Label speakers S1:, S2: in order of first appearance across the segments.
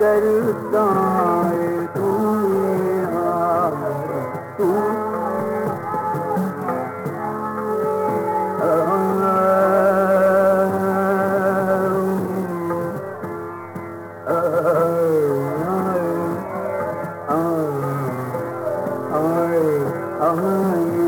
S1: त दादा Oh,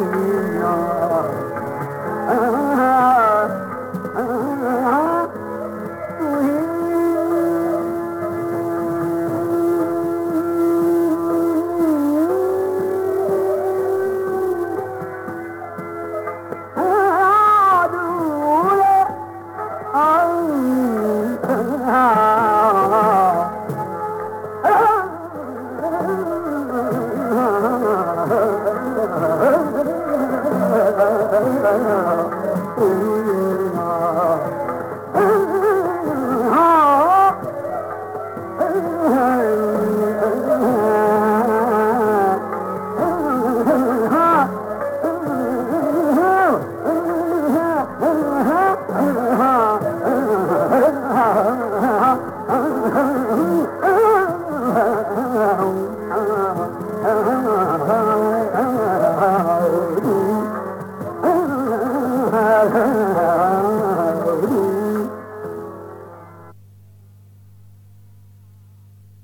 S1: Oh,